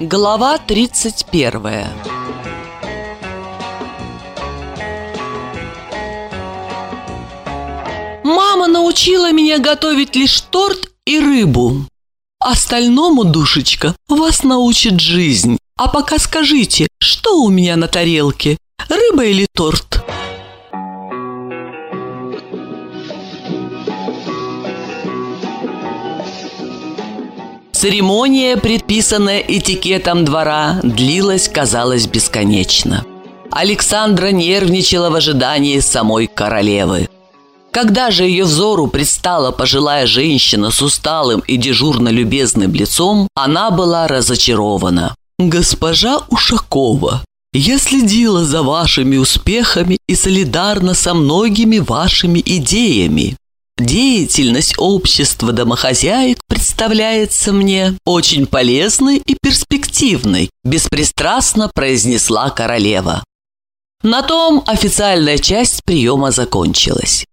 Глава 31 Мама научила меня готовить лишь торт и рыбу. Остальному, душечка, вас научит жизнь. А пока скажите, что у меня на тарелке? Рыба или торт? Церемония, предписанная этикетом двора, длилась, казалось, бесконечно. Александра нервничала в ожидании самой королевы. Когда же ее взору предстала пожилая женщина с усталым и дежурно любезным лицом, она была разочарована. «Госпожа Ушакова, я следила за вашими успехами и солидарна со многими вашими идеями. Деятельность общества домохозяек представляется мне очень полезной и перспективной, беспристрастно произнесла королева. На том официальная часть приема закончилась.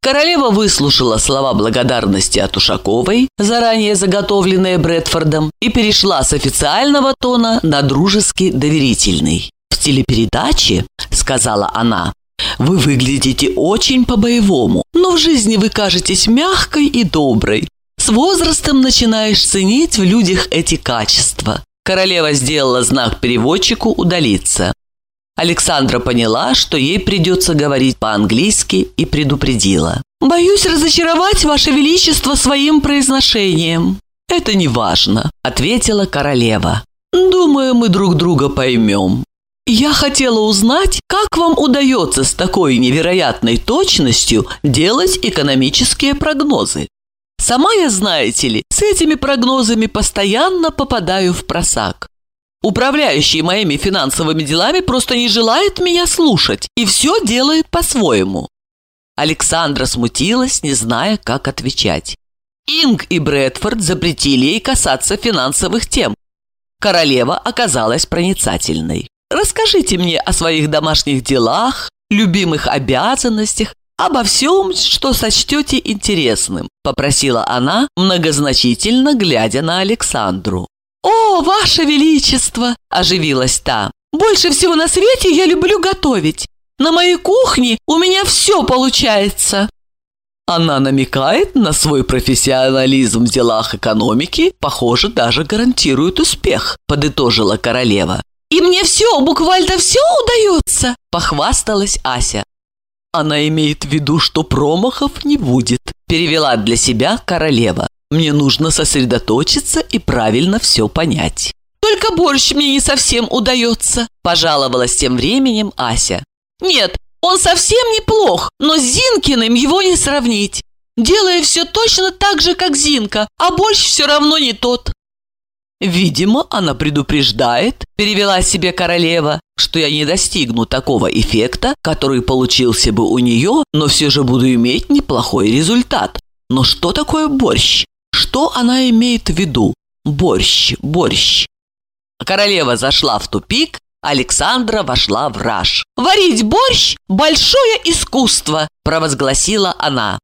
Королева выслушала слова благодарности от Ушаковой, заранее заготовленные Брэдфордом, и перешла с официального тона на дружески доверительный. «В телепередаче, — сказала она, вы выглядите очень по-боевому, но в жизни вы кажетесь мягкой и доброй. С возрастом начинаешь ценить в людях эти качества. Королева сделала знак переводчику удалиться. Александра поняла, что ей придется говорить по-английски и предупредила. «Боюсь разочаровать Ваше Величество своим произношением». «Это не важно», — ответила королева. «Думаю, мы друг друга поймем. Я хотела узнать, как вам удается с такой невероятной точностью делать экономические прогнозы. Сама я, знаете ли, с этими прогнозами постоянно попадаю в просак. Управляющий моими финансовыми делами просто не желает меня слушать и все делает по-своему. Александра смутилась, не зная, как отвечать. Инг и Брэдфорд запретили ей касаться финансовых тем. Королева оказалась проницательной. Расскажите мне о своих домашних делах, любимых обязанностях, обо всем, что сочтете интересным», – попросила она, многозначительно глядя на Александру. «О, Ваше Величество!» – оживилась та. «Больше всего на свете я люблю готовить. На моей кухне у меня все получается». Она намекает на свой профессионализм в делах экономики, похоже, даже гарантирует успех, подытожила королева. И мне все, буквально все удается!» – похвасталась Ася. «Она имеет в виду, что промахов не будет», – перевела для себя королева. «Мне нужно сосредоточиться и правильно все понять». «Только борщ мне не совсем удается», – пожаловалась тем временем Ася. «Нет, он совсем неплох, но с Зинкиным его не сравнить. Делая все точно так же, как Зинка, а борщ все равно не тот. «Видимо, она предупреждает», – перевела себе королева, «что я не достигну такого эффекта, который получился бы у нее, но все же буду иметь неплохой результат. Но что такое борщ? Что она имеет в виду? Борщ, борщ». Королева зашла в тупик, Александра вошла в раж. «Варить борщ – большое искусство!» – провозгласила она.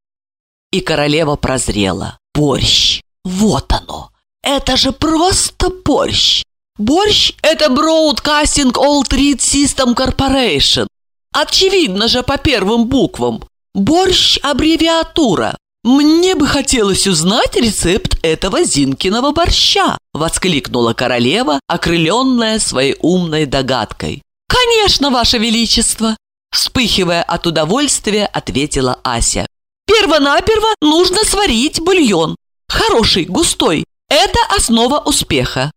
И королева прозрела. «Борщ! Вот оно! Это же просто борщ. Борщ – это Broadcasting All Treat System Corporation. Очевидно же по первым буквам. Борщ – аббревиатура. «Мне бы хотелось узнать рецепт этого Зинкиного борща!» – воскликнула королева, окрыленная своей умной догадкой. «Конечно, Ваше Величество!» Вспыхивая от удовольствия, ответила Ася. «Первонаперво нужно сварить бульон. Хороший, густой, это основа успеха.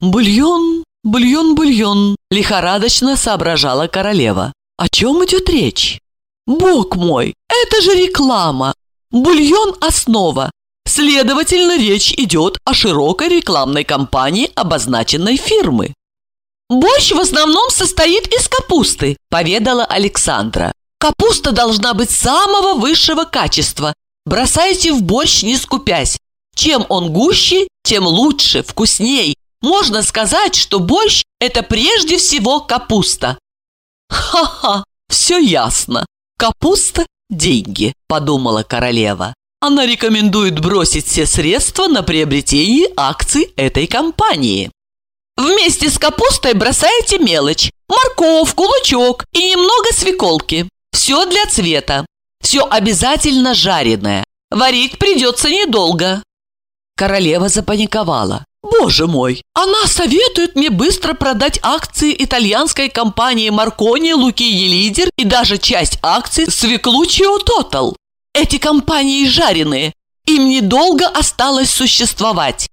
Бульон, бульон, бульон, лихорадочно соображала королева. О чем идет речь? Бог мой, это же реклама. Бульон – основа. Следовательно, речь идет о широкой рекламной кампании обозначенной фирмы. «Борщ в основном состоит из капусты», – поведала Александра. «Капуста должна быть самого высшего качества. Бросайте в борщ, не скупясь. Чем он гуще, тем лучше, вкусней. Можно сказать, что борщ – это прежде всего капуста. Ха-ха, все ясно. Капуста – деньги, подумала королева. Она рекомендует бросить все средства на приобретение акций этой компании. Вместе с капустой бросаете мелочь. Морковку, лучок и немного свеколки. Все для цвета. Все обязательно жареное. Варить придется недолго. Королева запаниковала. Боже мой, она советует мне быстро продать акции итальянской компании Маркони, Лукини Лидер и даже часть акций Свеклучио Тотал. Эти компании жареные. Им недолго осталось существовать.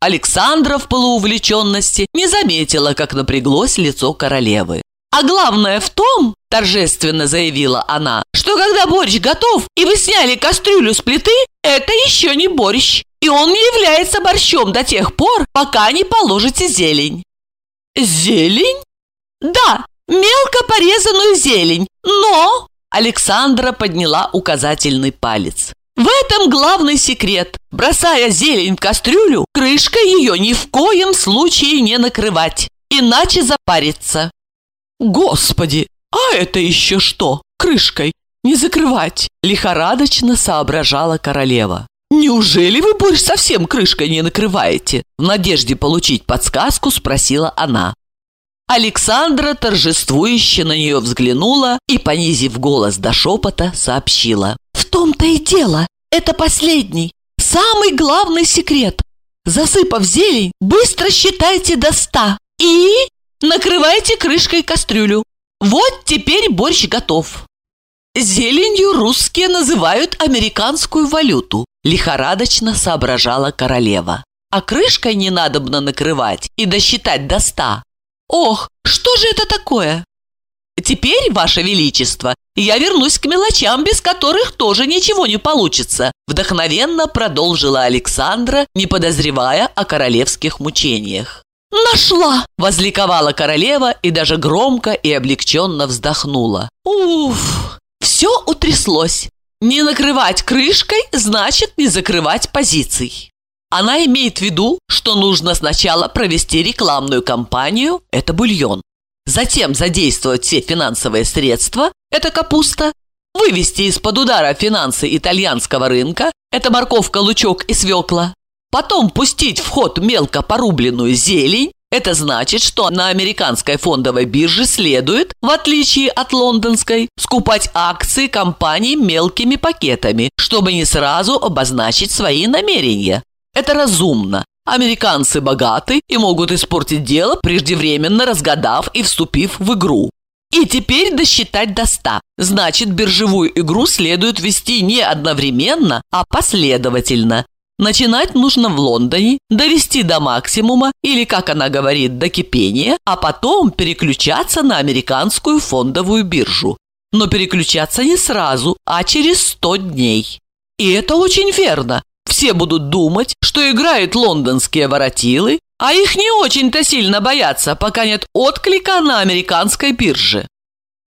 Александра в полуувлеченности не заметила, как напряглось лицо королевы. «А главное в том, – торжественно заявила она, – что когда борщ готов, и вы сняли кастрюлю с плиты, это еще не борщ, и он не является борщом до тех пор, пока не положите зелень». «Зелень?» «Да, мелко порезанную зелень, но...» Александра подняла указательный палец. В этом главный секрет. Бросая зелень в кастрюлю, крышкой ее ни в коем случае не накрывать, иначе запарится. Господи, а это еще что? Крышкой не закрывать, лихорадочно соображала королева. «Неужели вы борщ совсем крышкой не накрываете?» В надежде получить подсказку спросила она. Александра торжествующе на нее взглянула и, понизив голос до шепота, сообщила. «В том-то и дело, это последний, самый главный секрет. Засыпав зелень, быстро считайте до ста и накрывайте крышкой кастрюлю. Вот теперь борщ готов». «Зеленью русские называют американскую валюту», лихорадочно соображала королева. «А крышкой не надобно накрывать и досчитать до ста. Ох, что же это такое? Теперь, Ваше Величество, я вернусь к мелочам, без которых тоже ничего не получится, вдохновенно продолжила Александра, не подозревая о королевских мучениях. «Нашла!» – возликовала королева и даже громко и облегченно вздохнула. «Уф! Все утряслось! Не накрывать крышкой значит не закрывать позиций!» Она имеет в виду, что нужно сначала провести рекламную кампанию – это бульон. Затем задействовать все финансовые средства – это капуста. Вывести из-под удара финансы итальянского рынка – это морковка, лучок и свекла. Потом пустить в ход мелко порубленную зелень – это значит, что на американской фондовой бирже следует, в отличие от лондонской, скупать акции компаний мелкими пакетами, чтобы не сразу обозначить свои намерения. Это разумно. Американцы богаты и могут испортить дело, преждевременно разгадав и вступив в игру. И теперь досчитать до ста. Значит, биржевую игру следует вести не одновременно, а последовательно. Начинать нужно в Лондоне, довести до максимума или, как она говорит, до кипения, а потом переключаться на американскую фондовую биржу. Но переключаться не сразу, а через 100 дней. И это очень верно. Все будут думать, что играют лондонские воротилы, а их не очень-то сильно боятся, пока нет отклика на американской бирже.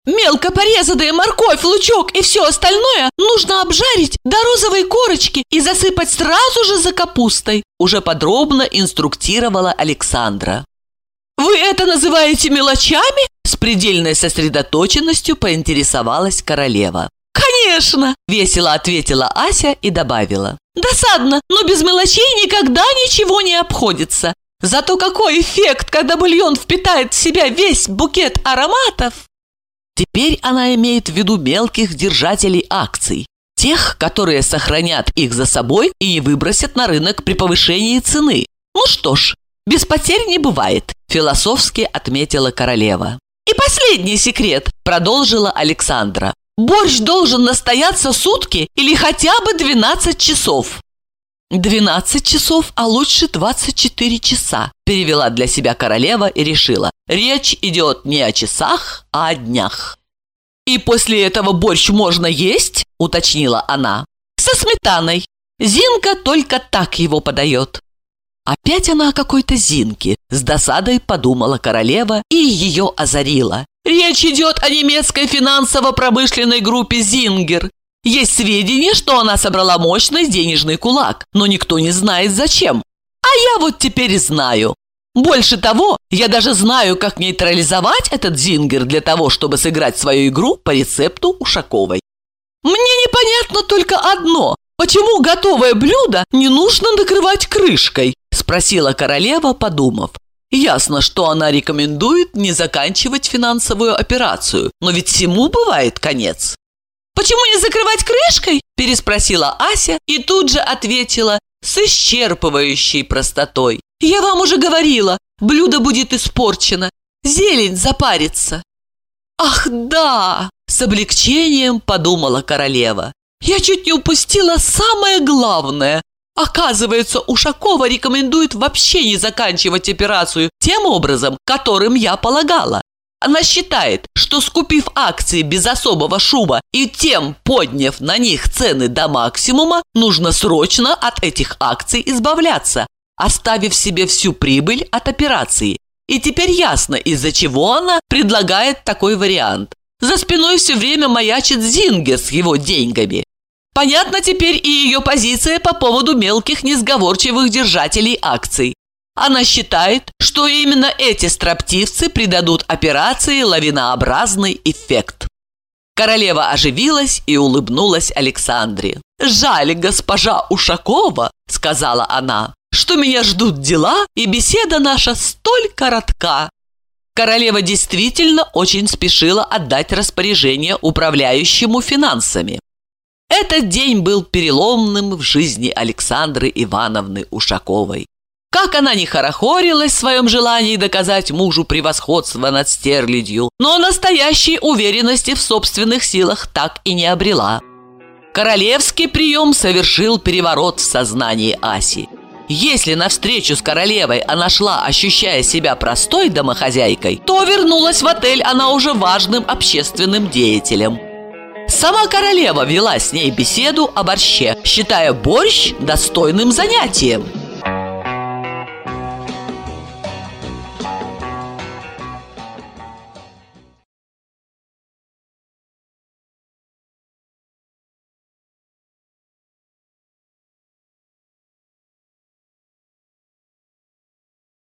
Мелко порезанная морковь, лучок и все остальное нужно обжарить до розовой корочки и засыпать сразу же за капустой, уже подробно инструктировала Александра. «Вы это называете мелочами?» С предельной сосредоточенностью поинтересовалась королева. «Конечно!» – весело ответила Ася и добавила. «Досадно, но без мелочей никогда ничего не обходится. Зато какой эффект, когда бульон впитает в себя весь букет ароматов!» Теперь она имеет в виду мелких держателей акций. Тех, которые сохранят их за собой и не выбросят на рынок при повышении цены. Ну что ж, без потерь не бывает, философски отметила королева. И последний секрет, продолжила Александра. Борщ должен настояться сутки или хотя бы 12 часов. 12 часов, а лучше 24 часа, перевела для себя королева и решила. Речь идет не о часах, а о днях. «И после этого борщ можно есть?» – уточнила она. «Со сметаной. Зинка только так его подает». Опять она о какой-то Зинке, с досадой подумала королева и ее озарила. Речь идет о немецкой финансово-промышленной группе «Зингер». Есть сведения, что она собрала мощный денежный кулак, но никто не знает зачем. А я вот теперь знаю. Больше того, я даже знаю, как нейтрализовать этот «Зингер» для того, чтобы сыграть свою игру по рецепту Ушаковой. Мне непонятно только одно. Почему готовое блюдо не нужно накрывать крышкой? Спросила королева, подумав. Ясно, что она рекомендует не заканчивать финансовую операцию, но ведь всему бывает конец. «Почему не закрывать крышкой?» – переспросила Ася и тут же ответила с исчерпывающей простотой. «Я вам уже говорила, блюдо будет испорчено, зелень запарится». «Ах, да!» – с облегчением подумала королева. «Я чуть не упустила самое главное. Оказывается, Ушакова рекомендует вообще не заканчивать операцию тем образом, которым я полагала. Она считает, что скупив акции без особого шума и тем подняв на них цены до максимума, нужно срочно от этих акций избавляться, оставив себе всю прибыль от операции. И теперь ясно, из-за чего она предлагает такой вариант. За спиной все время маячит Зингер с его деньгами. Понятно теперь и ее позиция по поводу мелких несговорчивых держателей акций. Она считает, что именно эти строптивцы придадут операции лавинообразный эффект. Королева оживилась и улыбнулась Александре. «Жаль, госпожа Ушакова», — сказала она, «что меня ждут дела, и беседа наша столь коротка». Королева действительно очень спешила отдать распоряжение управляющему финансами. Этот день был переломным в жизни Александры Ивановны Ушаковой. Как она не хорохорилась в своем желании доказать мужу превосходство над стерлядью, но настоящей уверенности в собственных силах так и не обрела. Королевский прием совершил переворот в сознании Аси. Если на встречу с королевой она шла, ощущая себя простой домохозяйкой, то вернулась в отель она уже важным общественным деятелем. Сама королева вела с ней беседу о борще, считая борщ достойным занятием –